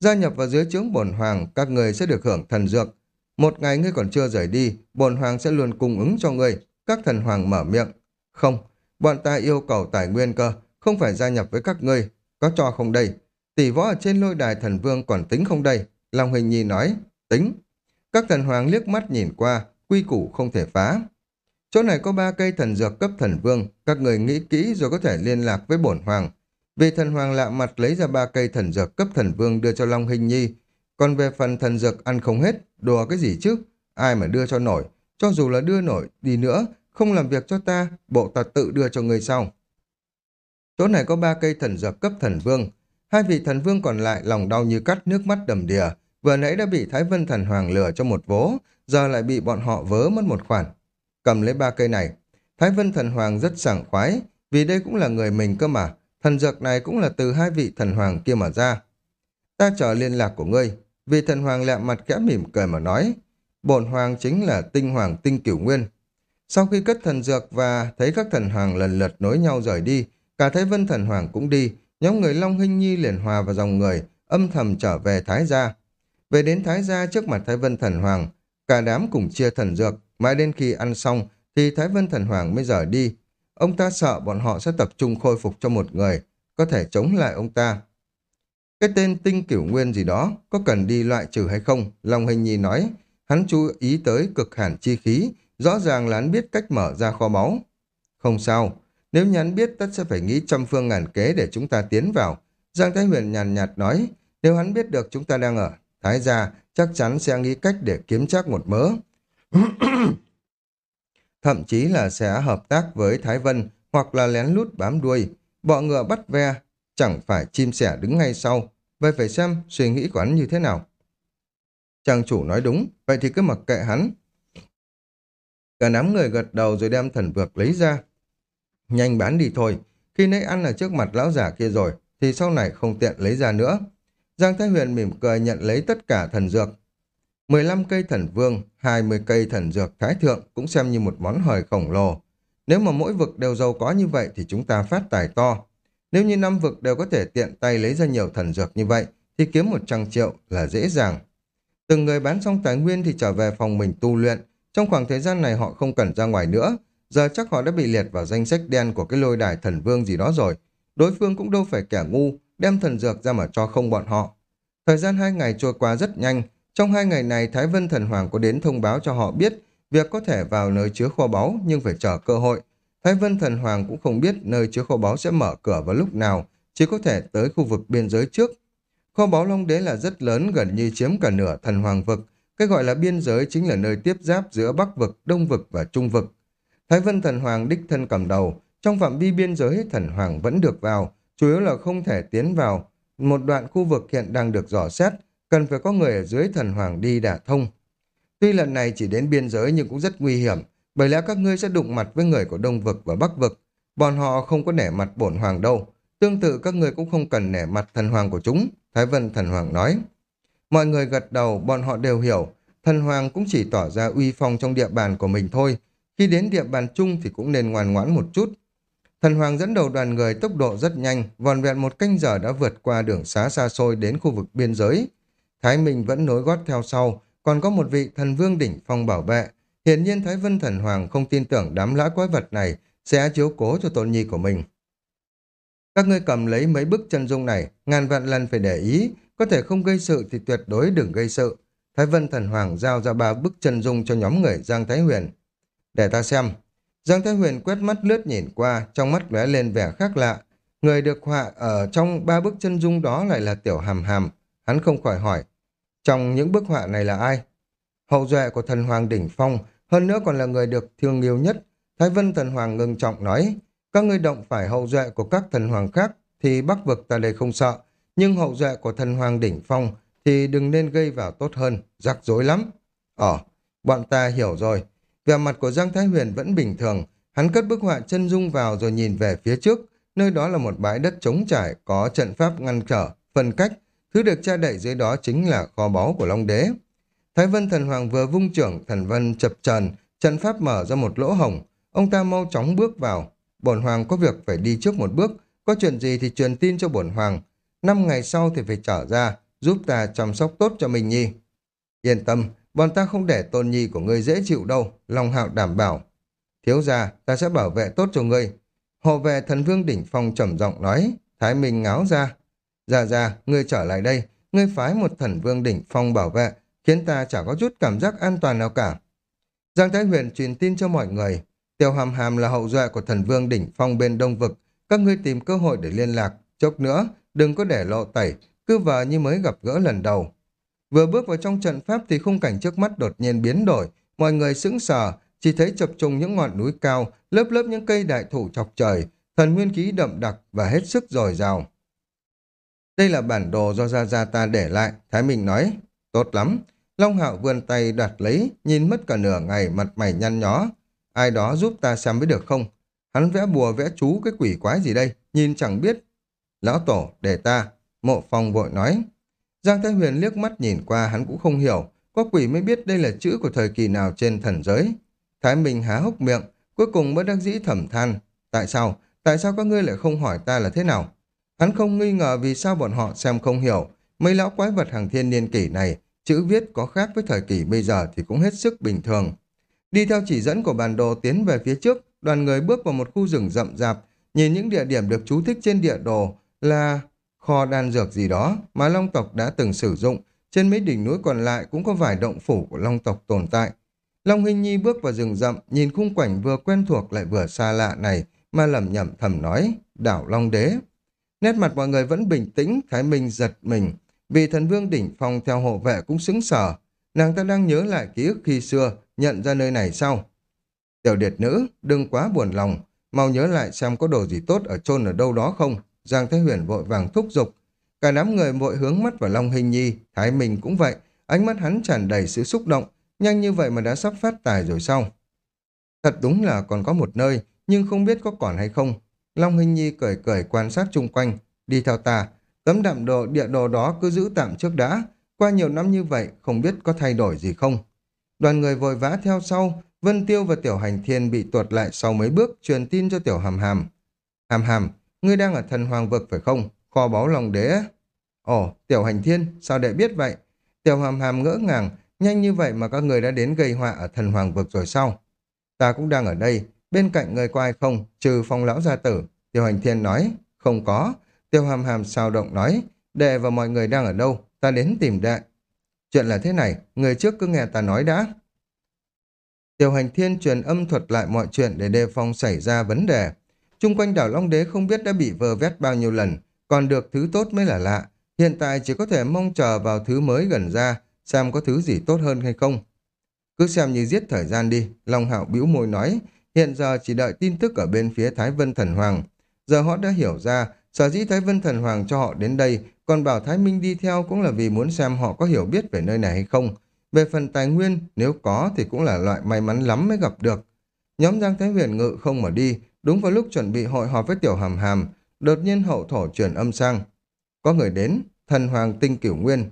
Gia nhập vào dưới trướng bổn hoàng, các người sẽ được hưởng thần dược. Một ngày ngươi còn chưa rời đi, bổn hoàng sẽ luôn cung ứng cho ngươi. Các thần hoàng mở miệng. Không, bọn ta yêu cầu tài nguyên cơ, không phải gia nhập với các ngươi. Có cho không đây? Tỷ võ ở trên lôi đài thần vương còn tính không đây? Long Hình Nhi nói, tính. Các thần hoàng liếc mắt nhìn qua, quy củ không thể phá. Chỗ này có ba cây thần dược cấp thần vương, các người nghĩ kỹ rồi có thể liên lạc với bổn hoàng. Vì thần hoàng lạ mặt lấy ra ba cây thần dược cấp thần vương đưa cho Long Hình Nhi. Còn về phần thần dược ăn không hết, đùa cái gì chứ? Ai mà đưa cho nổi? Cho dù là đưa nổi đi nữa, không làm việc cho ta, bộ ta tự đưa cho người sau. Chỗ này có ba cây thần dược cấp thần vương. Hai vị thần vương còn lại lòng đau như cắt nước mắt đầm đìa. Vừa nãy đã bị Thái Vân thần hoàng lừa cho một vố, giờ lại bị bọn họ vớ mất một khoản. Cầm lấy ba cây này. Thái Vân thần hoàng rất sảng khoái, vì đây cũng là người mình cơ mà. Thần dược này cũng là từ hai vị thần hoàng kia mà ra. Ta chờ liên lạc của ngươi. Vị thần hoàng lẹ mặt kẽ mỉm cười mà nói. Bổn hoàng chính là tinh hoàng tinh cửu nguyên. Sau khi cất thần dược và thấy các thần hoàng lần lượt nối nhau rời đi, cả thấy vân thần hoàng cũng đi, nhóm người Long Hinh Nhi liền hòa vào dòng người, âm thầm trở về Thái Gia. Về đến Thái Gia trước mặt Thái Vân Thần Hoàng, cả đám cùng chia thần dược, mãi đến khi ăn xong thì Thái Vân Thần Hoàng mới rời đi, Ông ta sợ bọn họ sẽ tập trung khôi phục cho một người, có thể chống lại ông ta. Cái tên tinh cửu nguyên gì đó, có cần đi loại trừ hay không? Long Hình Nhi nói, Hắn chú ý tới cực hàn chi khí, rõ ràng là hắn biết cách mở ra kho báu. Không sao, nếu như hắn biết tất sẽ phải nghĩ trăm phương ngàn kế để chúng ta tiến vào. Giang Thái Huyền nhàn nhạt nói, nếu hắn biết được chúng ta đang ở Thái Gia, chắc chắn sẽ nghĩ cách để kiếm chắc một mớ. Thậm chí là sẽ hợp tác với Thái Vân hoặc là lén lút bám đuôi. Bọ ngựa bắt ve, chẳng phải chim sẻ đứng ngay sau. Vậy phải xem suy nghĩ của hắn như thế nào. Chàng chủ nói đúng, vậy thì cứ mặc kệ hắn. Cả đám người gật đầu rồi đem thần vược lấy ra. Nhanh bán đi thôi, khi nãy ăn ở trước mặt lão giả kia rồi, thì sau này không tiện lấy ra nữa. Giang Thái Huyền mỉm cười nhận lấy tất cả thần dược. 15 cây thần vương, 20 cây thần dược thái thượng cũng xem như một món hời khổng lồ. Nếu mà mỗi vực đều giàu có như vậy thì chúng ta phát tài to. Nếu như năm vực đều có thể tiện tay lấy ra nhiều thần dược như vậy thì kiếm một trăm triệu là dễ dàng. Từng người bán xong tài nguyên thì trở về phòng mình tu luyện. Trong khoảng thời gian này họ không cần ra ngoài nữa. Giờ chắc họ đã bị liệt vào danh sách đen của cái lôi đài thần vương gì đó rồi. Đối phương cũng đâu phải kẻ ngu, đem thần dược ra mà cho không bọn họ. Thời gian hai ngày trôi qua rất nhanh. Trong hai ngày này, Thái Vân Thần Hoàng có đến thông báo cho họ biết việc có thể vào nơi chứa kho báu nhưng phải chờ cơ hội. Thái Vân Thần Hoàng cũng không biết nơi chứa kho báu sẽ mở cửa vào lúc nào, chỉ có thể tới khu vực biên giới trước. Kho báu Long Đế là rất lớn, gần như chiếm cả nửa thần hoàng vực. Cái gọi là biên giới chính là nơi tiếp giáp giữa Bắc vực, Đông vực và Trung vực. Thái Vân Thần Hoàng đích thân cầm đầu, trong phạm vi biên giới thần hoàng vẫn được vào, chủ yếu là không thể tiến vào. Một đoạn khu vực hiện đang được dò xét, cần phải có người ở dưới thần hoàng đi đả thông. Tuy lần này chỉ đến biên giới nhưng cũng rất nguy hiểm, bởi lẽ các ngươi sẽ đụng mặt với người của Đông vực và Bắc vực. Bọn họ không có nể mặt bổn hoàng đâu. Tương tự các ngươi cũng không cần nể mặt thần hoàng của chúng, Thái Vân thần hoàng nói. Mọi người gật đầu, bọn họ đều hiểu, thần hoàng cũng chỉ tỏ ra uy phong trong địa bàn của mình thôi. Khi đến địa bàn chung thì cũng nên ngoan ngoãn một chút. Thần hoàng dẫn đầu đoàn người tốc độ rất nhanh, vòn vẹn một canh giờ đã vượt qua đường xá xa xôi đến khu vực biên giới. Thái Minh vẫn nối gót theo sau, còn có một vị thần vương đỉnh phong bảo vệ. hiển nhiên Thái Vân thần hoàng không tin tưởng đám lã quái vật này sẽ chiếu cố cho tôn nhi của mình. Các ngươi cầm lấy mấy bức chân dung này, ngàn vạn lần phải để ý, có thể không gây sự thì tuyệt đối đừng gây sự. Thái Vân Thần Hoàng giao ra ba bức chân dung cho nhóm người Giang Thái Huyền. Để ta xem. Giang Thái Huyền quét mắt lướt nhìn qua, trong mắt lóe lên vẻ khác lạ. Người được họa ở trong ba bức chân dung đó lại là Tiểu Hàm Hàm. Hắn không khỏi hỏi. Trong những bức họa này là ai? Hậu duệ của thần Hoàng Đỉnh Phong, hơn nữa còn là người được thương yêu nhất. Thái Vân Thần Hoàng ngưng trọng nói. Các ngươi động phải hậu duệ của các thần hoàng khác thì bắc vực ta đây không sợ. Nhưng hậu duệ của thần hoàng đỉnh phong thì đừng nên gây vào tốt hơn, rắc rối lắm. Ờ, bọn ta hiểu rồi. Vẻ mặt của Giang Thái Huyền vẫn bình thường. Hắn cất bức họa chân dung vào rồi nhìn về phía trước. Nơi đó là một bãi đất trống trải có trận pháp ngăn trở, phân cách. Thứ được che đậy dưới đó chính là kho báu của Long Đế. Thái Vân Thần Hoàng vừa vung trưởng, thần vân chập trần, trận pháp mở ra một lỗ hổng. Ông ta mau chóng bước vào, bổn hoàng có việc phải đi trước một bước, có chuyện gì thì truyền tin cho bổn hoàng. Năm ngày sau thì phải trở ra, giúp ta chăm sóc tốt cho mình nhi. Yên tâm, bọn ta không để tôn nhi của ngươi dễ chịu đâu, Long Hạo đảm bảo. Thiếu gia, ta sẽ bảo vệ tốt cho ngươi. Hộ vệ thần vương đỉnh phong trầm giọng nói, Thái Minh ngáo ra. Dạ dạ, ngươi trở lại đây, ngươi phái một thần vương đỉnh phong bảo vệ, khiến ta chẳng có chút cảm giác an toàn nào cả. Giang Thái Huyền truyền tin cho mọi người, Tiêu hàm hàm là hậu duệ của thần vương đỉnh phong bên đông vực. Các ngươi tìm cơ hội để liên lạc. Chốc nữa, đừng có để lộ tẩy, cứ vờ như mới gặp gỡ lần đầu. Vừa bước vào trong trận pháp thì khung cảnh trước mắt đột nhiên biến đổi. Mọi người sững sờ, chỉ thấy chập trùng những ngọn núi cao, lớp lớp những cây đại thụ chọc trời, thần nguyên khí đậm đặc và hết sức dồi dào. Đây là bản đồ do Gia Gia ta để lại, Thái Minh nói. Tốt lắm. Long Hạo vươn tay đoạt lấy, nhìn mất cả nửa ngày mặt mày nhăn nhó. Ai đó giúp ta xem mới được không? Hắn vẽ bùa vẽ chú cái quỷ quái gì đây? Nhìn chẳng biết. Lão Tổ, để ta. Mộ phong vội nói. Giang Thái Huyền liếc mắt nhìn qua hắn cũng không hiểu. Có quỷ mới biết đây là chữ của thời kỳ nào trên thần giới. Thái Minh há hốc miệng, cuối cùng mới đắc dĩ thẩm than. Tại sao? Tại sao các ngươi lại không hỏi ta là thế nào? Hắn không nghi ngờ vì sao bọn họ xem không hiểu. Mấy lão quái vật hàng thiên niên kỷ này, chữ viết có khác với thời kỳ bây giờ thì cũng hết sức bình thường. Đi theo chỉ dẫn của bản đồ tiến về phía trước, đoàn người bước vào một khu rừng rậm rạp, nhìn những địa điểm được chú thích trên địa đồ là kho đan dược gì đó mà Long tộc đã từng sử dụng, trên mấy đỉnh núi còn lại cũng có vài động phủ của long tộc tồn tại. Long Hinh Nhi bước vào rừng rậm, nhìn khung cảnh vừa quen thuộc lại vừa xa lạ này, mà lẩm nhẩm thầm nói, đảo Long Đế. Nét mặt mọi người vẫn bình tĩnh, Thái Minh giật mình, vì thần vương đỉnh phong theo hộ vệ cũng xứng sở. Nàng ta đang nhớ lại ký ức khi xưa, nhận ra nơi này sau. Tiểu điệt nữ, đừng quá buồn lòng, mau nhớ lại xem có đồ gì tốt ở chôn ở đâu đó không. Giang Thái Huyền vội vàng thúc giục. Cả đám người vội hướng mắt vào Long Hình Nhi, Thái Minh cũng vậy, ánh mắt hắn tràn đầy sự xúc động, nhanh như vậy mà đã sắp phát tài rồi sao? Thật đúng là còn có một nơi, nhưng không biết có còn hay không. Long Hình Nhi cười cười quan sát chung quanh, đi theo ta, tấm đạm đồ địa đồ đó cứ giữ tạm trước đã, qua nhiều năm như vậy không biết có thay đổi gì không. Đoàn người vội vã theo sau, Vân Tiêu và Tiểu Hành Thiên bị tuột lại sau mấy bước truyền tin cho Tiểu Hàm Hàm. Hàm Hàm, ngươi đang ở thần hoàng vực phải không? Kho báu lòng đế Ồ, Tiểu Hành Thiên, sao đệ biết vậy? Tiểu Hàm Hàm ngỡ ngàng, nhanh như vậy mà các người đã đến gây họa ở thần hoàng vực rồi sao? Ta cũng đang ở đây, bên cạnh người có ai không, trừ phong lão gia tử. Tiểu Hành Thiên nói, không có. Tiểu Hàm Hàm sao động nói, đệ và mọi người đang ở đâu, ta đến tìm đệ. Chuyện là thế này, người trước cứ nghe ta nói đã. Tiểu hành thiên truyền âm thuật lại mọi chuyện để đề phòng xảy ra vấn đề. Trung quanh đảo Long Đế không biết đã bị vơ vét bao nhiêu lần, còn được thứ tốt mới là lạ. Hiện tại chỉ có thể mong chờ vào thứ mới gần ra, xem có thứ gì tốt hơn hay không. Cứ xem như giết thời gian đi, Long Hạo bĩu môi nói, hiện giờ chỉ đợi tin tức ở bên phía Thái Vân Thần Hoàng. Giờ họ đã hiểu ra, sở dĩ Thái Vân Thần Hoàng cho họ đến đây, còn bảo Thái Minh đi theo cũng là vì muốn xem họ có hiểu biết về nơi này hay không, về phần tài nguyên, nếu có thì cũng là loại may mắn lắm mới gặp được. Nhóm Giang Thái Huyền ngự không mà đi, đúng vào lúc chuẩn bị hội họp với Tiểu Hàm Hàm, đột nhiên hậu thổ truyền âm sang. Có người đến, thần hoàng tinh cửu nguyên.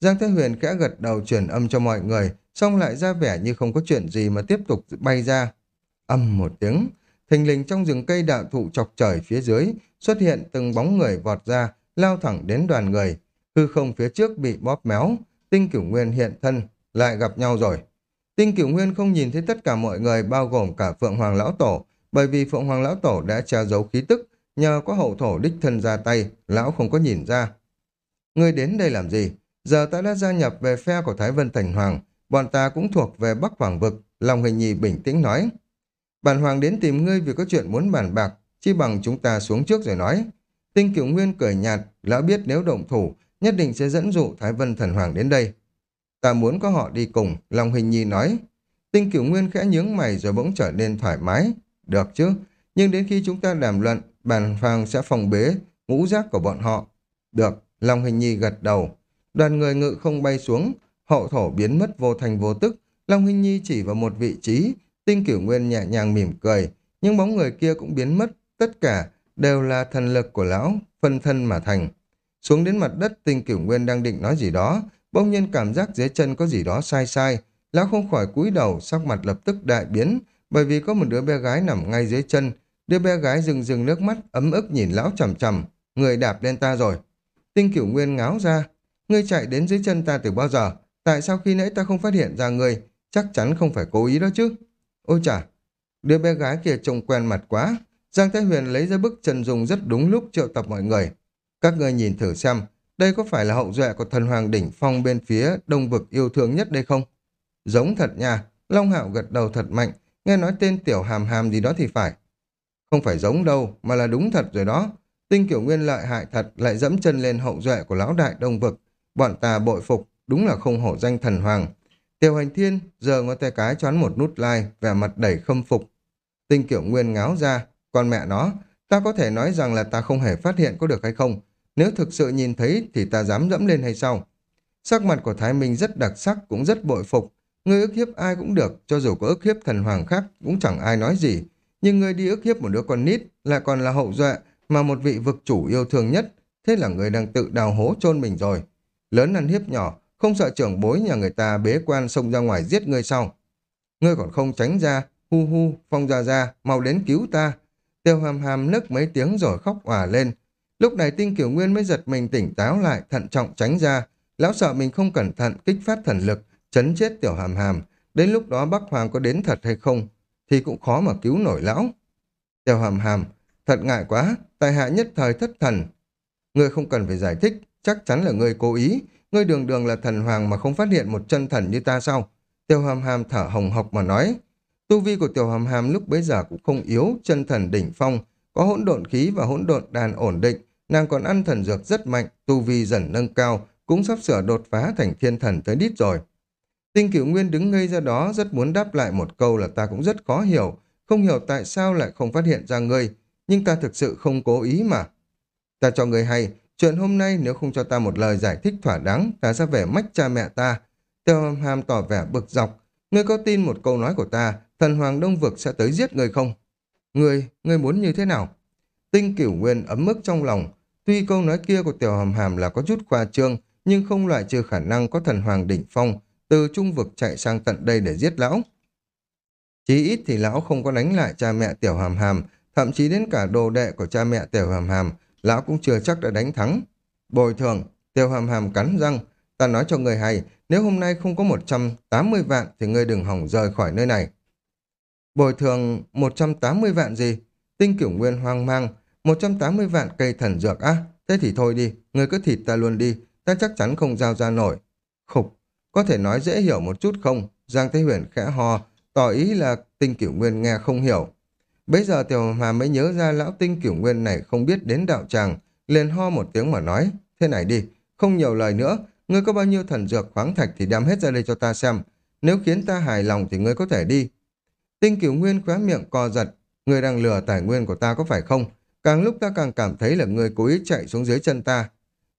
Giang thế Huyền khẽ gật đầu truyền âm cho mọi người, xong lại ra vẻ như không có chuyện gì mà tiếp tục bay ra. Âm một tiếng, thình lình trong rừng cây đạo thụ chọc trời phía dưới, xuất hiện từng bóng người vọt ra, lao thẳng đến đoàn người. Hư không phía trước bị bóp méo, tinh cửu nguyên hiện thân, lại gặp nhau rồi. Tinh Cửu Nguyên không nhìn thấy tất cả mọi người bao gồm cả Phượng Hoàng Lão Tổ, bởi vì Phượng Hoàng Lão Tổ đã che giấu khí tức, nhờ có hậu thổ đích thân ra tay, Lão không có nhìn ra. Ngươi đến đây làm gì? Giờ ta đã gia nhập về phe của Thái Vân Thành Hoàng, bọn ta cũng thuộc về Bắc Hoàng Vực, Long Hình Nhi bình tĩnh nói. Bản Hoàng đến tìm ngươi vì có chuyện muốn bàn bạc, chi bằng chúng ta xuống trước rồi nói. Tinh Cửu Nguyên cười nhạt, Lão biết nếu động thủ, nhất định sẽ dẫn dụ Thái Vân Thần Hoàng đến đây. Ta muốn có họ đi cùng, Long Hình Nhi nói. Tinh Cửu Nguyên khẽ nhướng mày rồi bỗng trở nên thoải mái. Được chứ, nhưng đến khi chúng ta đàm luận, bàn hoàng sẽ phòng bế ngũ giác của bọn họ. Được, Long Hình Nhi gật đầu. Đoàn người ngự không bay xuống, hậu thổ biến mất vô thành vô tức. Long Hình Nhi chỉ vào một vị trí, Tinh Cửu Nguyên nhẹ nhàng mỉm cười, nhưng bóng người kia cũng biến mất, tất cả đều là thần lực của lão, phân thân mà thành. Xuống đến mặt đất, Tinh Cửu Nguyên đang định nói gì đó, bỗng nhiên cảm giác dưới chân có gì đó sai sai. Lão không khỏi cúi đầu, sắc mặt lập tức đại biến, bởi vì có một đứa bé gái nằm ngay dưới chân. Đứa bé gái rừng rừng nước mắt, ấm ức nhìn lão chầm chầm. Người đạp lên ta rồi. Tinh cửu nguyên ngáo ra. Ngươi chạy đến dưới chân ta từ bao giờ? Tại sao khi nãy ta không phát hiện ra ngươi? Chắc chắn không phải cố ý đó chứ. Ôi chà, đứa bé gái kia trông quen mặt quá. Giang Thái Huyền lấy ra bức chân dùng rất đúng lúc triệu tập mọi người. Các ngươi nhìn thử xem, đây có phải là hậu duệ của thần hoàng đỉnh phong bên phía đông vực yêu thương nhất đây không? Giống thật nha, Long Hạo gật đầu thật mạnh, nghe nói tên tiểu hàm hàm gì đó thì phải. Không phải giống đâu, mà là đúng thật rồi đó. Tinh kiểu nguyên lợi hại thật lại dẫm chân lên hậu duệ của lão đại đông vực. Bọn ta bội phục, đúng là không hổ danh thần hoàng. Tiểu hành thiên giờ ngón tay cái choán một nút like, vẻ mặt đầy khâm phục. Tinh kiểu nguyên ngáo ra, con mẹ nó, ta có thể nói rằng là ta không hề phát hiện có được hay không, nếu thực sự nhìn thấy thì ta dám dẫm lên hay sao? Sắc mặt của Thái Minh rất đặc sắc, cũng rất bội phục. Ngươi ức hiếp ai cũng được, cho dù có ức hiếp thần hoàng khác cũng chẳng ai nói gì. Nhưng ngươi đi ức hiếp một đứa con nít, lại còn là hậu duệ mà một vị vực chủ yêu thương nhất. Thế là ngươi đang tự đào hố chôn mình rồi. Lớn ăn hiếp nhỏ, không sợ trưởng bối nhà người ta bế quan xông ra ngoài giết ngươi sau. Ngươi còn không tránh ra, hu hu, phong ra ra, mau đến cứu ta. Tiêu hàm hàm nức mấy tiếng rồi khóc òa lên, Lúc này tinh kiểu nguyên mới giật mình tỉnh táo lại, thận trọng tránh ra. Lão sợ mình không cẩn thận kích phát thần lực, chấn chết tiểu hàm hàm. Đến lúc đó Bắc Hoàng có đến thật hay không, thì cũng khó mà cứu nổi lão. Tiểu hàm hàm, thật ngại quá, tài hạ nhất thời thất thần. Ngươi không cần phải giải thích, chắc chắn là ngươi cố ý, Ngươi đường đường là thần hoàng mà không phát hiện một chân thần như ta sao? tiểu hàm hàm thở hồng hộc mà nói. Tu vi của tiểu hàm hàm lúc bấy giờ cũng không yếu, chân thần đỉnh phong, có hỗn độn khí và hỗn độn đàn ổn định, nàng còn ăn thần dược rất mạnh, tu vi dần nâng cao, cũng sắp sửa đột phá thành thiên thần tới đít rồi. Tinh cửu nguyên đứng ngây ra đó rất muốn đáp lại một câu là ta cũng rất khó hiểu, không hiểu tại sao lại không phát hiện ra ngươi, nhưng ta thực sự không cố ý mà. Ta cho ngươi hay, chuyện hôm nay nếu không cho ta một lời giải thích thỏa đáng, ta sẽ về mách cha mẹ ta. Tiêu hàm hàm tỏ vẻ bực dọc, ngươi có tin một câu nói của ta, thần hoàng đông vực sẽ tới giết ngươi không? Ngươi, ngươi muốn như thế nào? Tinh cửu nguyên ấm mức trong lòng, tuy câu nói kia của tiểu hàm hàm là có chút khoa trương, nhưng không loại trừ khả năng có thần hoàng đỉnh phong, từ trung vực chạy sang tận đây để giết lão. Chí ít thì lão không có đánh lại cha mẹ tiểu hàm hàm, thậm chí đến cả đồ đệ của cha mẹ tiểu hàm hàm, lão cũng chưa chắc đã đánh thắng. Bồi thường, tiểu hàm hàm cắn răng, ta nói cho người hay, nếu hôm nay không có 180 vạn thì ngươi đừng hỏng rời khỏi nơi này. Bồi thường 180 vạn gì? Tinh kiểu nguyên hoang mang, 180 vạn cây thần dược á, thế thì thôi đi, ngươi cứ thịt ta luôn đi, ta chắc chắn không giao ra nổi. Khục, có thể nói dễ hiểu một chút không? Giang Thế Huyền khẽ ho, tỏ ý là tinh cửu nguyên nghe không hiểu. Bây giờ Tiểu Hà mới nhớ ra lão tinh cửu nguyên này không biết đến đạo tràng, liền ho một tiếng mà nói, thế này đi, không nhiều lời nữa, ngươi có bao nhiêu thần dược khoáng thạch thì đem hết ra đây cho ta xem, nếu khiến ta hài lòng thì ngươi có thể đi. Tinh cửu nguyên khóa miệng co giật, ngươi đang lừa tài nguyên của ta có phải không? Càng lúc ta càng cảm thấy là ngươi cố ý chạy xuống dưới chân ta.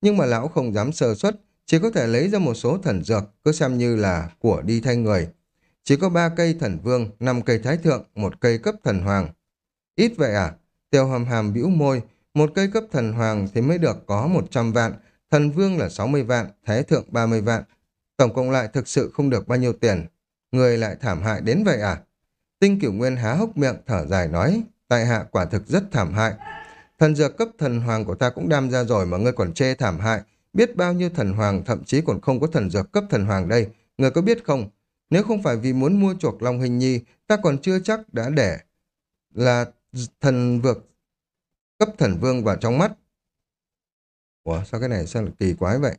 Nhưng mà lão không dám sơ suất, chỉ có thể lấy ra một số thần dược, cứ xem như là của đi thay người. Chỉ có ba cây thần vương, năm cây thái thượng, một cây cấp thần hoàng. Ít vậy à? Tiêu hàm hàm bĩu môi, một cây cấp thần hoàng thì mới được có 100 vạn, thần vương là 60 vạn, thái thượng 30 vạn. Tổng cộng lại thực sự không được bao nhiêu tiền. Người lại thảm hại đến vậy à? Tinh cửu nguyên há hốc miệng thở dài nói, tại hạ quả thực rất thảm hại. Thần dược cấp thần hoàng của ta cũng đam ra rồi mà ngươi còn chê thảm hại. Biết bao nhiêu thần hoàng thậm chí còn không có thần dược cấp thần hoàng đây. người có biết không? Nếu không phải vì muốn mua chuộc Long Hình Nhi, ta còn chưa chắc đã để là thần vượt cấp thần vương vào trong mắt. Ủa sao cái này sao lại kỳ quái vậy?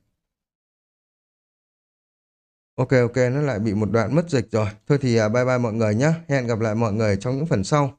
Ok ok nó lại bị một đoạn mất dịch rồi. Thôi thì à, bye bye mọi người nhé. Hẹn gặp lại mọi người trong những phần sau.